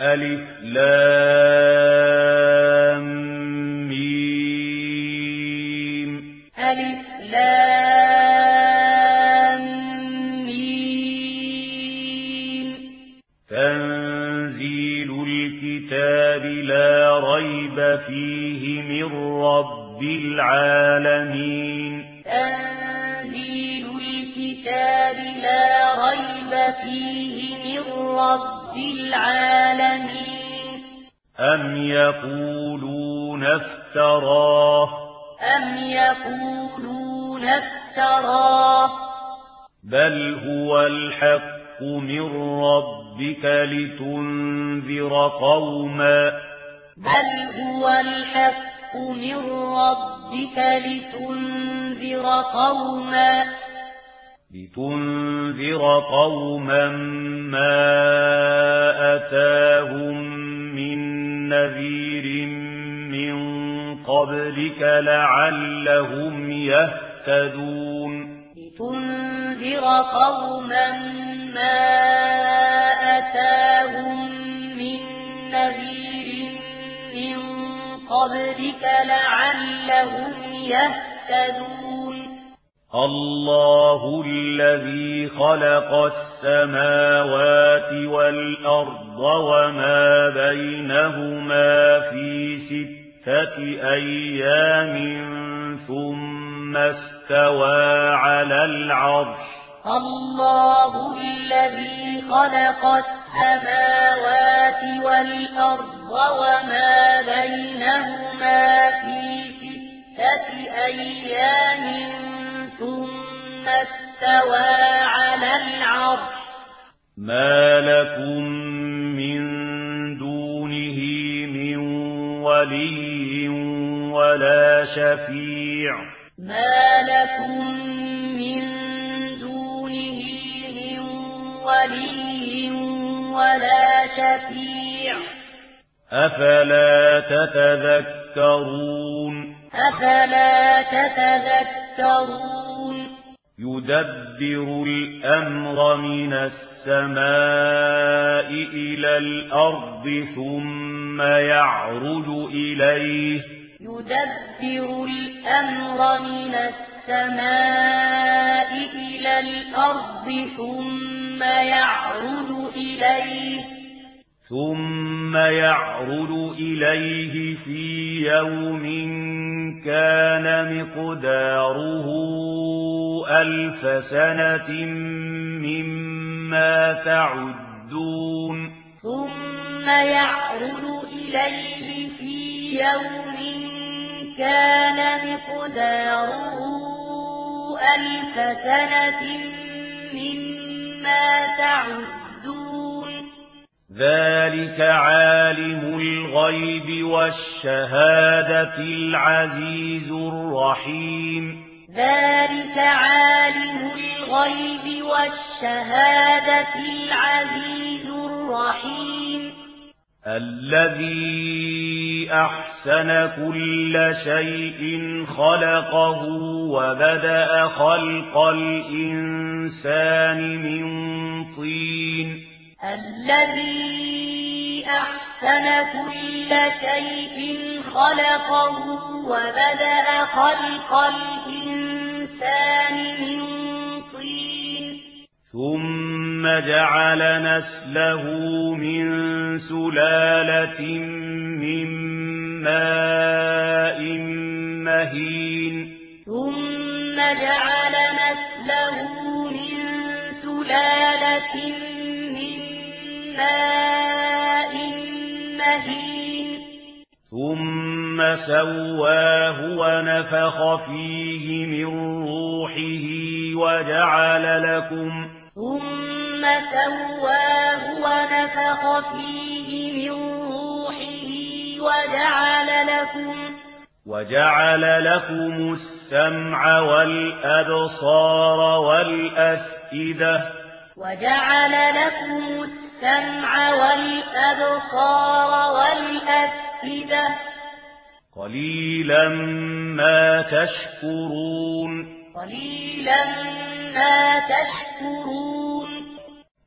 ألف لام ميم. ألف لام ميم. تنزيل الكتاب لا ريب فيه من رب العالمين. تنزيل الكتاب لا ريب فيه من رب أم يقولون افتراه أم يقولون افتراه. بل هو الحق من ربك لتنذر قوما بل هو الحق من ربك لتنذر قوما لتنذر قوما ما أتاهم من نذير من قبلك لعلهم يهتدون لتنذر قوما ما أتاهم من نذير من قبلك لعلهم يهتدون الله الذي خلق السماوات والأرض وما بينهما في ستة أيام ثم استوى على العرش الله الذي خلق السماوات والأرض وما بينهما في ستة أيام استوى على العرش. ما لكم من دونه من ولي ولا شفيع. ما لكم من دونه من ولي ولا شفيع. أفلا تتذكرون؟ أفلا تتذكرون؟ يدبر الأمر من السماء إلى الأرض ثم يعرج إليه. يدبر الأمر من السماء إلى الأرض ثم يعرج إليه. ثم يعرج إليه في يوم كان مقداره ألف سنة مما تعدون. ثم يعرض إليه في يوم كان مقداره ألف سنة مما تعدون. ذلك عالم الغيب والشهادة العزيز الرحيم. ذلك الغيب والشهادة العزيز الرحيم. الذي أحسن كل شيء خلقه وبدأ خلق الإنسان من طين. الذي أحسن كل شيء خلقه وبدأ خلق الإنسان من ثم جعل نسله من سلالة من ماء مهين. ثم جعل نسله من سلالة من ماء مهين. ثم سواه ونفخ فيه من روحه وجعل لكم ثم سواه ونفخ فيه من روحه وجعل لكم وجعل لكم السمع والأبصار والأفئدة وجعل لكم السمع والأبصار والأفئدة قليلا ما تشكرون قليلا ما تشكرون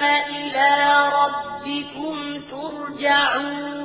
فإلى ربكم ترجعون